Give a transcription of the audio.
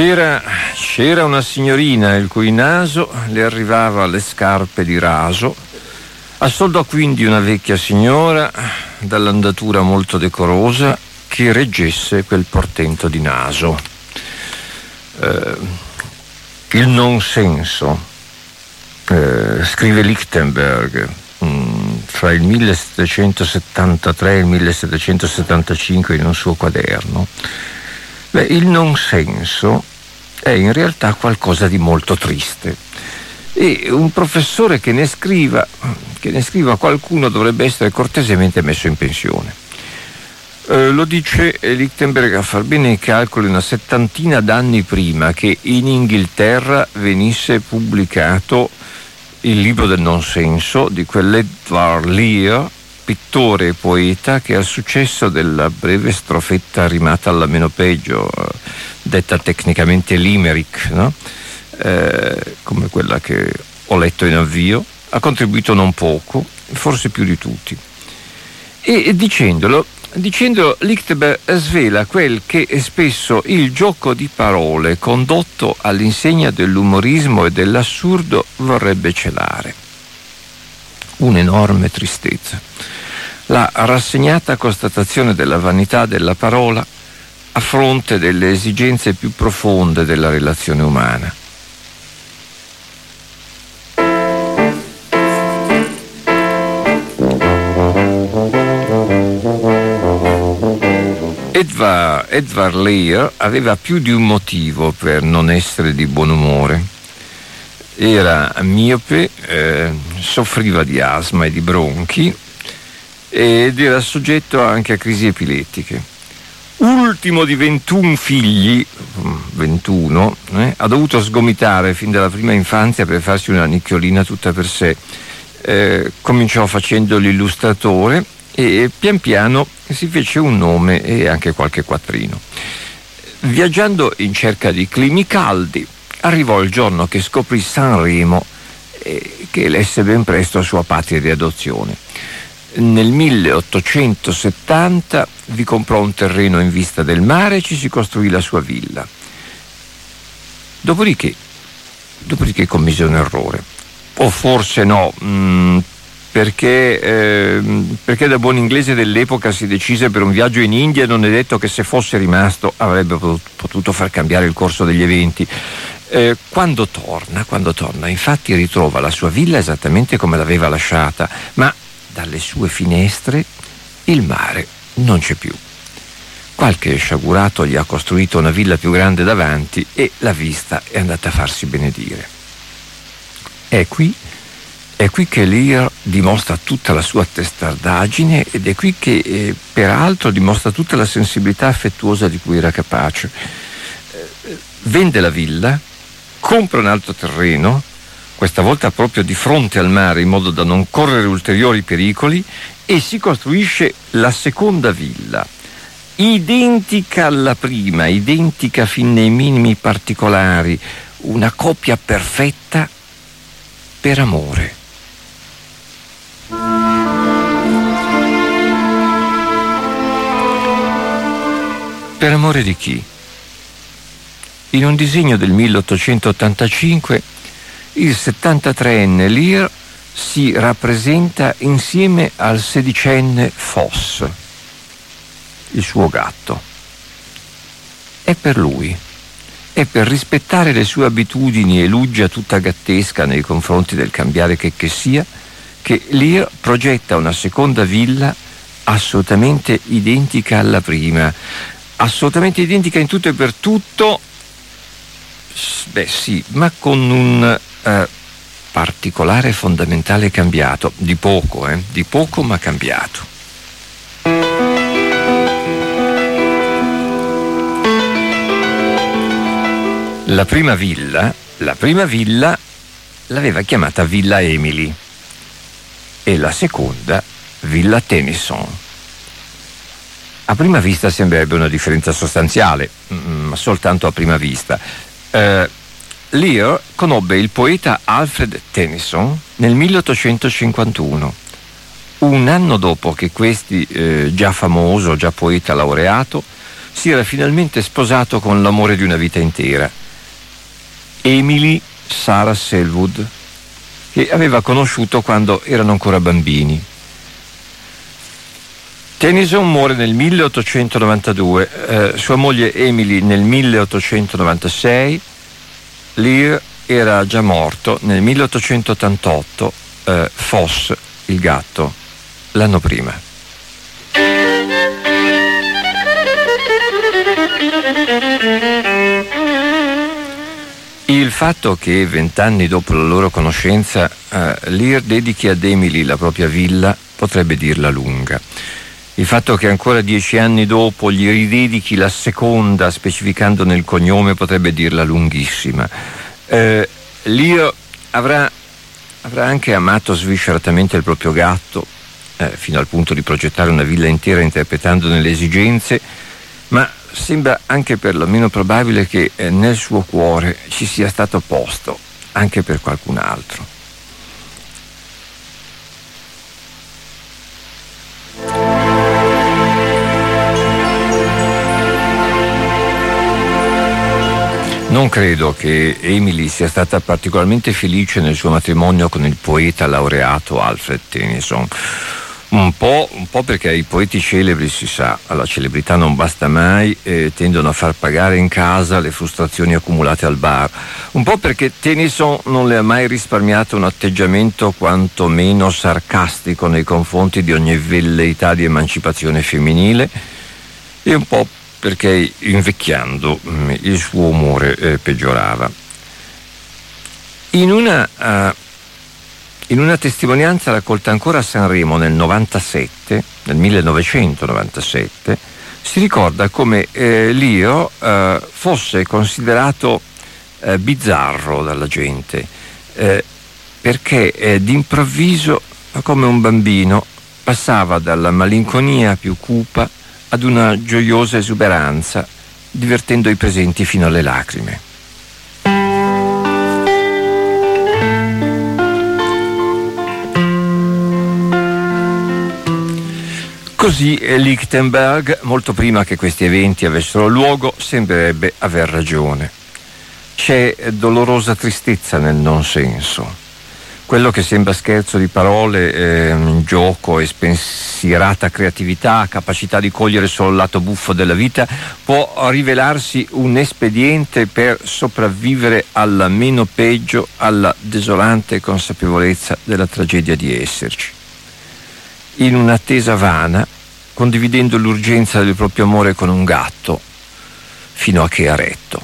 C'era, c'era una signorina il cui naso le arrivava alle scarpe di raso. Assoldò quindi una vecchia signora dall'andatura molto decorosa che reggesse quel portento di naso. Eh, il non senso, eh, scrive Lichtenberg, mm, fra il 1773 e il 1775 in un suo quaderno, Beh, il non senso è in realtà qualcosa di molto triste. E un professore che ne scriva, che ne scriva qualcuno dovrebbe essere cortesemente messo in pensione. Eh, lo dice Lichtenberg a far bene i calcoli una settantina d'anni prima che in Inghilterra venisse pubblicato il libro del non senso di quell'Edward Lear pittore e poeta che al successo della breve strofetta rimata alla meno peggio, detta tecnicamente limerick, no? eh, come quella che ho letto in avvio, ha contribuito non poco, forse più di tutti. E dicendolo, dicendolo Lichtberg svela quel che è spesso il gioco di parole condotto all'insegna dell'umorismo e dell'assurdo vorrebbe celare. Un'enorme tristezza la rassegnata constatazione della vanità della parola a fronte delle esigenze più profonde della relazione umana. Edvard, Edvard Lear aveva più di un motivo per non essere di buon umore. Era miope, eh, soffriva di asma e di bronchi, ed era soggetto anche a crisi epilettiche. Ultimo di 21 figli, 21, eh, ha dovuto sgomitare fin dalla prima infanzia per farsi una nicchiolina tutta per sé. Eh, cominciò facendo l'illustratore e pian piano si fece un nome e anche qualche quattrino. Viaggiando in cerca di climi caldi, arrivò il giorno che scoprì Sanremo e che elesse ben presto sua patria di adozione nel 1870 vi comprò un terreno in vista del mare e ci si costruì la sua villa. Dopodiché, dopodiché commise un errore. O forse no, mh, mm, perché, eh, perché, da buon inglese dell'epoca si decise per un viaggio in India e non è detto che se fosse rimasto avrebbe potuto far cambiare il corso degli eventi. Eh, quando torna, quando torna, infatti ritrova la sua villa esattamente come l'aveva lasciata, ma dalle sue finestre il mare non c'è più. Qualche sciagurato gli ha costruito una villa più grande davanti e la vista è andata a farsi benedire. È qui, è qui che Lear dimostra tutta la sua testardaggine ed è qui che eh, peraltro dimostra tutta la sensibilità affettuosa di cui era capace. Eh, vende la villa, compra un altro terreno, questa volta proprio di fronte al mare in modo da non correre ulteriori pericoli, e si costruisce la seconda villa, identica alla prima, identica fin nei minimi particolari, una coppia perfetta per amore. Per amore di chi? In un disegno del 1885 il 73enne Lear si rappresenta insieme al sedicenne Foss, il suo gatto. È per lui, è per rispettare le sue abitudini e l'uggia tutta gattesca nei confronti del cambiare che che sia, che Lear progetta una seconda villa assolutamente identica alla prima, assolutamente identica in tutto e per tutto, beh sì, ma con un eh, particolare e fondamentale cambiato, di poco, eh, di poco ma cambiato. La prima villa, la prima villa l'aveva chiamata Villa Emily e la seconda Villa Tennyson. A prima vista sembrerebbe una differenza sostanziale, ma mm, soltanto a prima vista. Eh, Lear conobbe il poeta Alfred Tennyson nel 1851. Un anno dopo che questi, eh, già famoso, già poeta laureato, si era finalmente sposato con l'amore di una vita intera. Emily Sarah Selwood, che aveva conosciuto quando erano ancora bambini. Tennyson muore nel 1892, eh, sua moglie Emily nel 1896, Lear era già morto nel 1888, eh, Foss, il gatto, l'anno prima. Il fatto che vent'anni dopo la loro conoscenza eh, Lear dedichi ad Emily la propria villa potrebbe dirla lunga. Il fatto che ancora dieci anni dopo gli ridedichi la seconda specificando nel cognome potrebbe dirla lunghissima. Eh, Lear avrà, avrà anche amato svisceratamente il proprio gatto, eh, fino al punto di progettare una villa intera interpretandone le esigenze, ma sembra anche per lo meno probabile che eh, nel suo cuore ci sia stato posto anche per qualcun altro. Non credo che Emily sia stata particolarmente felice nel suo matrimonio con il poeta laureato Alfred Tennyson. Un po', un po', perché i poeti celebri, si sa, la celebrità non basta mai e tendono a far pagare in casa le frustrazioni accumulate al bar. Un po' perché Tennyson non le ha mai risparmiato un atteggiamento quantomeno sarcastico nei confronti di ogni velleità di emancipazione femminile e un po' perché invecchiando mm, il suo umore eh, peggiorava. In una... Uh, in una testimonianza raccolta ancora a Sanremo nel 97, nel 1997, si ricorda come eh, Lio eh, fosse considerato eh, bizzarro dalla gente, eh, perché d'improvviso, come un bambino, passava dalla malinconia più cupa ad una gioiosa esuberanza, divertendo i presenti fino alle lacrime. Così Lichtenberg, molto prima che questi eventi avessero luogo, sembrerebbe aver ragione. C'è dolorosa tristezza nel non senso. Quello che sembra scherzo di parole, eh, gioco e spensierata creatività, capacità di cogliere solo il lato buffo della vita, può rivelarsi un espediente per sopravvivere alla meno peggio, alla desolante consapevolezza della tragedia di esserci in un'attesa vana, condividendo l'urgenza del proprio amore con un gatto, fino a che ha retto.